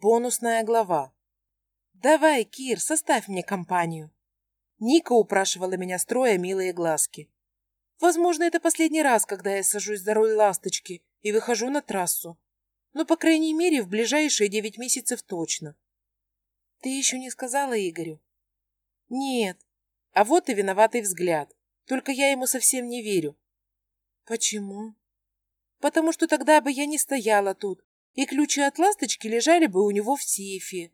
Бонусная глава. «Давай, Кир, составь мне компанию». Ника упрашивала меня, строя милые глазки. Возможно, это последний раз, когда я сажусь за руль «Ласточки» и выхожу на трассу. Но, по крайней мере, в ближайшие девять месяцев точно. Ты еще не сказала Игорю? Нет. А вот и виноватый взгляд. Только я ему совсем не верю. Почему? Потому что тогда бы я не стояла тут, и ключи от ласточки лежали бы у него в сейфе.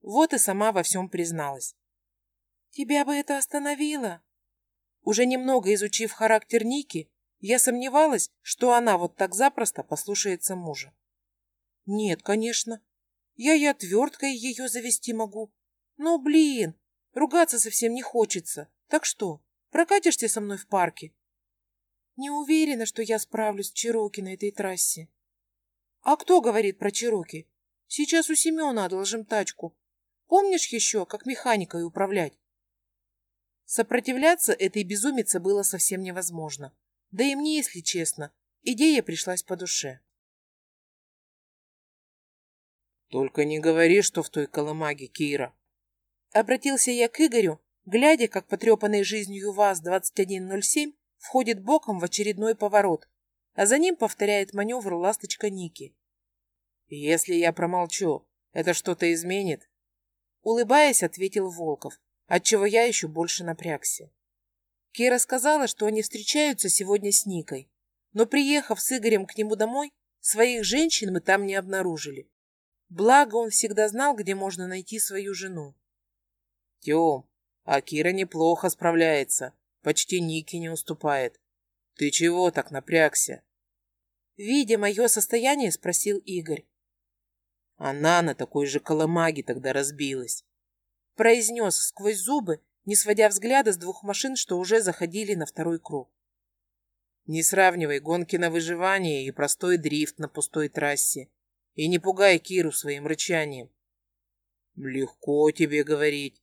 Вот и сама во всем призналась. Тебя бы это остановило? Уже немного изучив характер Ники, я сомневалась, что она вот так запросто послушается мужа. Нет, конечно. Я и отверткой ее завести могу. Но, блин, ругаться совсем не хочется. Так что, прокатишься со мной в парке? Не уверена, что я справлюсь с Чироки на этой трассе. А кто говорит про Чироки? Сейчас у Семена одолжим тачку. Помнишь еще, как механикой управлять? Сопротивляться этой безумице было совсем невозможно. Да и мне, если честно, идея пришлась по душе. «Только не говори, что в той колымаге, Кира!» Обратился я к Игорю, глядя, как потрепанный жизнью ВАЗ-2107 входит боком в очередной поворот, а за ним повторяет маневр ласточка Ники. «Если я промолчу, это что-то изменит?» Улыбаясь, ответил Волков, отчего я еще больше напрягся. Кира сказала, что они встречаются сегодня с Никой, но, приехав с Игорем к нему домой, своих женщин мы там не обнаружили. Благо, он всегда знал, где можно найти свою жену. Тем, а Кира неплохо справляется, почти Нике не уступает. Ты чего так напрягся? Видя мое состояние, спросил Игорь. Она на такой же коломаге тогда разбилась произнес сквозь зубы, не сводя взгляда с двух машин, что уже заходили на второй круг. Не сравнивай гонки на выживание и простой дрифт на пустой трассе. И не пугай Киру своим рычанием. Легко тебе говорить.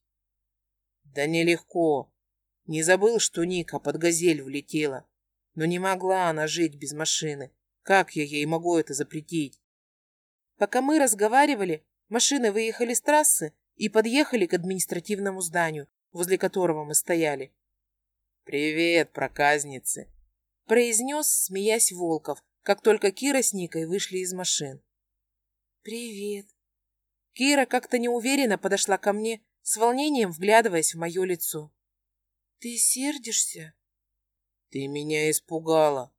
Да нелегко. Не забыл, что Ника под газель влетела. Но не могла она жить без машины. Как я ей могу это запретить? Пока мы разговаривали, машины выехали с трассы, и подъехали к административному зданию, возле которого мы стояли. «Привет, проказницы!» – произнес, смеясь Волков, как только Кира с Никой вышли из машин. «Привет!» Кира как-то неуверенно подошла ко мне, с волнением вглядываясь в мое лицо. «Ты сердишься?» «Ты меня испугала!»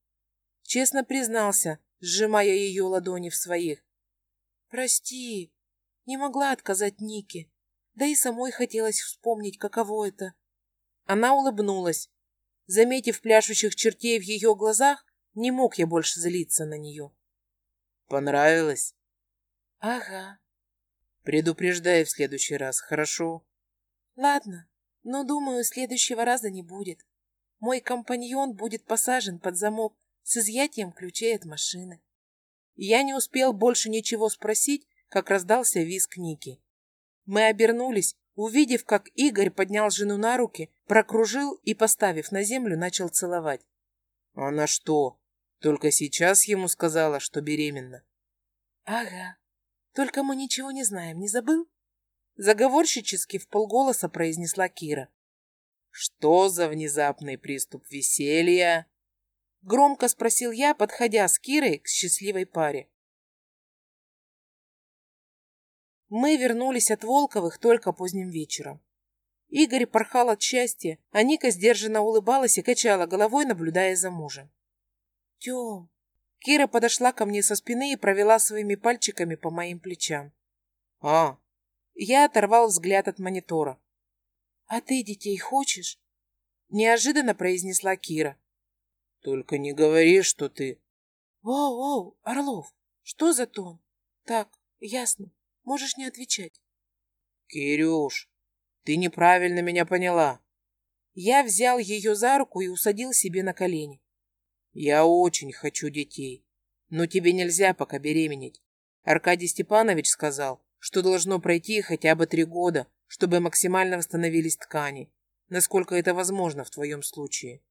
Честно признался, сжимая ее ладони в своих. «Прости!» Не могла отказать Нике. Да и самой хотелось вспомнить, каково это. Она улыбнулась. Заметив пляшущих чертей в ее глазах, не мог я больше злиться на нее. Понравилось? Ага. Предупреждай в следующий раз, хорошо? Ладно, но, думаю, следующего раза не будет. Мой компаньон будет посажен под замок с изъятием ключей от машины. Я не успел больше ничего спросить, как раздался визг Ники. Мы обернулись, увидев, как Игорь поднял жену на руки, прокружил и, поставив на землю, начал целовать. «Она что, только сейчас ему сказала, что беременна?» «Ага. Только мы ничего не знаем, не забыл?» Заговорщически в полголоса произнесла Кира. «Что за внезапный приступ веселья?» Громко спросил я, подходя с Кирой к счастливой паре. Мы вернулись от Волковых только поздним вечером. Игорь порхал от счастья, а Ника сдержанно улыбалась и качала головой, наблюдая за мужем. «Тем!» Кира подошла ко мне со спины и провела своими пальчиками по моим плечам. «А!» Я оторвал взгляд от монитора. «А ты детей хочешь?» Неожиданно произнесла Кира. «Только не говори, что ты...» «Воу-воу, Орлов, что за тон?» «Так, ясно. Можешь не отвечать. Кирюш, ты неправильно меня поняла. Я взял ее за руку и усадил себе на колени. Я очень хочу детей, но тебе нельзя пока беременеть. Аркадий Степанович сказал, что должно пройти хотя бы три года, чтобы максимально восстановились ткани, насколько это возможно в твоем случае.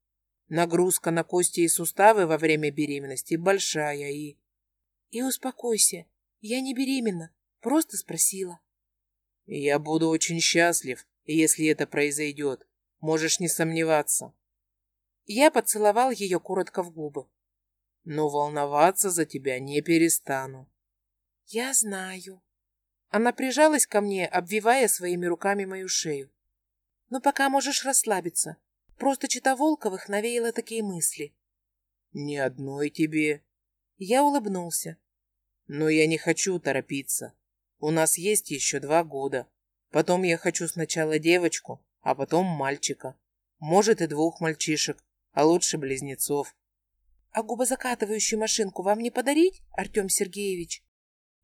Нагрузка на кости и суставы во время беременности большая и... И успокойся, я не беременна, Просто спросила. Я буду очень счастлив, если это произойдет. Можешь не сомневаться. Я поцеловал ее коротко в губы. Но волноваться за тебя не перестану. Я знаю. Она прижалась ко мне, обвивая своими руками мою шею. Но пока можешь расслабиться. Просто чита Волковых навеяла такие мысли. Ни одной тебе. Я улыбнулся. Но я не хочу торопиться. У нас есть еще два года. Потом я хочу сначала девочку, а потом мальчика. Может и двух мальчишек, а лучше близнецов. А губозакатывающую машинку вам не подарить, Артем Сергеевич?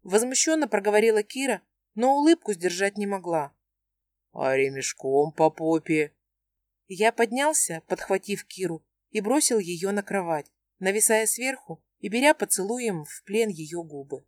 Возмущенно проговорила Кира, но улыбку сдержать не могла. А ремешком по попе? Я поднялся, подхватив Киру, и бросил ее на кровать, нависая сверху и беря поцелуем в плен ее губы.